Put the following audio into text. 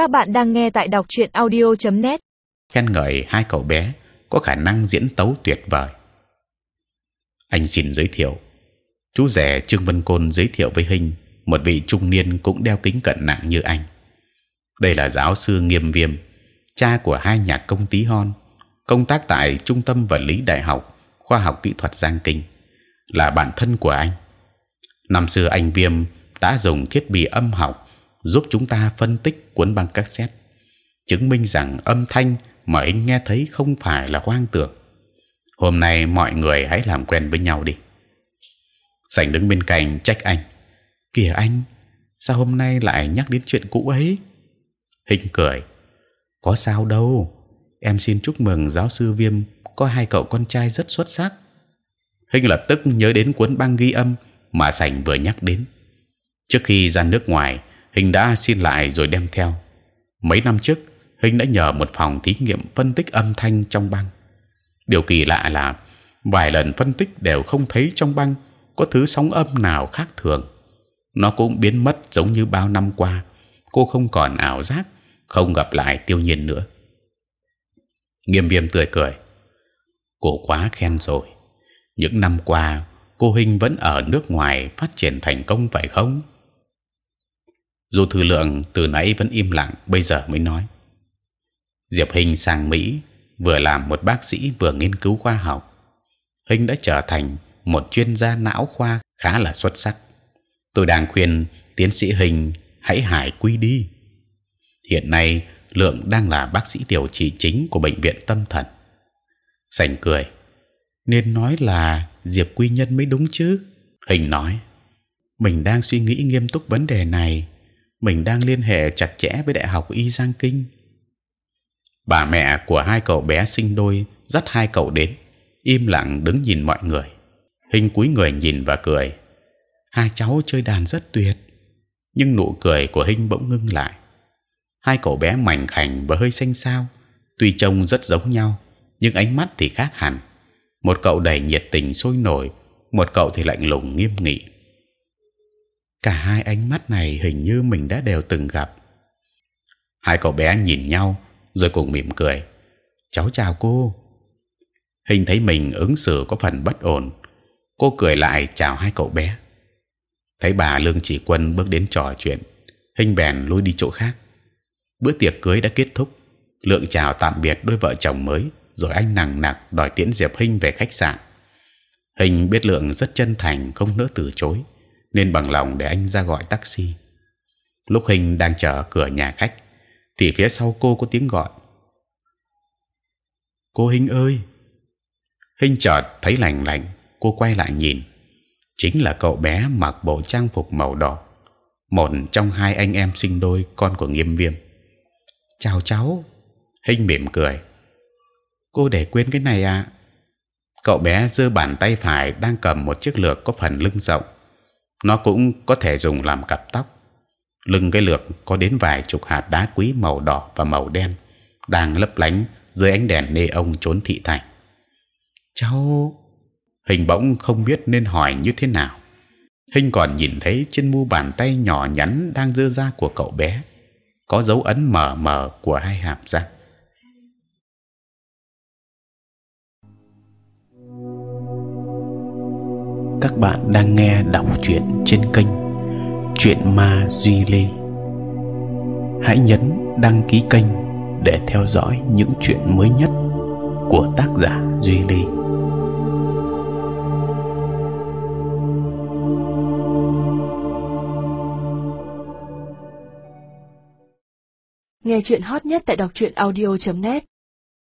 Các bạn đang nghe tại đọc truyện audio.net. khen ngợi hai cậu bé có khả năng diễn tấu tuyệt vời. Anh xin giới thiệu, chú rể Trương Vân Côn giới thiệu với Hình một vị trung niên cũng đeo kính cận nặng như anh. Đây là giáo sư Nghiêm Viêm, cha của hai nhà công tí hon, công tác tại Trung tâm Vật lý Đại học Khoa học Kỹ thuật Giang Kinh, là bạn thân của anh. Năm xưa anh Viêm đã dùng thiết bị âm học giúp chúng ta phân tích cuốn băng cassette, chứng minh rằng âm thanh mà anh nghe thấy không phải là hoang tưởng. Hôm nay mọi người hãy làm quen với nhau đi. Sảnh đứng bên cạnh trách anh. Kìa anh, sao hôm nay lại nhắc đến chuyện cũ ấy? Hình cười. Có sao đâu. Em xin chúc mừng giáo sư Viêm có hai cậu con trai rất xuất sắc. Hình lập tức nhớ đến cuốn băng ghi âm mà sảnh vừa nhắc đến. Trước khi ra nước ngoài, Hình đã xin lại rồi đem theo. Mấy năm trước, Hình đã nhờ một phòng thí nghiệm phân tích âm thanh trong băng. Điều kỳ lạ là vài lần phân tích đều không thấy trong băng có thứ sóng âm nào khác thường. Nó cũng biến mất giống như bao năm qua. Cô không còn ảo giác, không gặp lại tiêu nhiên nữa. Nghiêm viêm tươi cười. Cô quá khen rồi. Những năm qua, cô Hình vẫn ở nước ngoài phát triển thành công phải không? Dù thư lượng từ nãy vẫn im lặng, bây giờ mới nói. Diệp hình sang mỹ, vừa làm một bác sĩ vừa nghiên cứu khoa học. Hình đã trở thành một chuyên gia não khoa khá là xuất sắc. Tôi đang khuyên tiến sĩ hình hãy hải quy đi. Hiện nay, lượng đang là bác sĩ điều trị chính của bệnh viện tâm thần. Sành cười. Nên nói là diệp quy nhân mới đúng chứ? Hình nói. Mình đang suy nghĩ nghiêm túc vấn đề này mình đang liên hệ chặt chẽ với đại học y giang kinh. Bà mẹ của hai cậu bé sinh đôi dắt hai cậu đến, im lặng đứng nhìn mọi người. Hình cúi người nhìn và cười. Hai cháu chơi đàn rất tuyệt, nhưng nụ cười của hình bỗng ngưng lại. Hai cậu bé mảnh khảnh và hơi xanh xao, tuy trông rất giống nhau, nhưng ánh mắt thì khác hẳn. Một cậu đầy nhiệt tình sôi nổi, một cậu thì lạnh lùng nghiêm nghị cả hai ánh mắt này hình như mình đã đều từng gặp. Hai cậu bé nhìn nhau, rồi cùng mỉm cười. Cháu chào cô. Hình thấy mình ứng xử có phần bất ổn, cô cười lại chào hai cậu bé. Thấy bà lương chỉ quân bước đến trò chuyện, hình bèn lui đi chỗ khác. Bữa tiệc cưới đã kết thúc, lượng chào tạm biệt đôi vợ chồng mới, rồi anh nằng nặc đòi tiễn diệp hình về khách sạn. Hình biết lượng rất chân thành, không nỡ từ chối nên bằng lòng để anh ra gọi taxi. Lúc Hình đang chờ cửa nhà khách, thì phía sau cô có tiếng gọi. Cô Hình ơi! Hình chợt thấy lạnh lạnh, cô quay lại nhìn, chính là cậu bé mặc bộ trang phục màu đỏ, một trong hai anh em sinh đôi con của Nghiêm Viêm. Chào cháu. Hình mỉm cười. Cô để quên cái này à? Cậu bé giơ bàn tay phải đang cầm một chiếc lược có phần lưng rộng nó cũng có thể dùng làm cặp tóc. Lưng cái lược có đến vài chục hạt đá quý màu đỏ và màu đen đang lấp lánh dưới ánh đèn nê ông trốn thị thành. Cháu! Hình bỗng không biết nên hỏi như thế nào. Hình còn nhìn thấy trên mu bàn tay nhỏ nhắn đang dơ ra của cậu bé. Có dấu ấn mờ mờ của hai hàm răng. Các bạn đang nghe đọc truyện trên kênh Chuyện Ma Duy Lê. Hãy nhấn đăng ký kênh để theo dõi những chuyện mới nhất của tác giả Duy Lê. Nghe chuyện hot nhất tại đọc truyện audio.net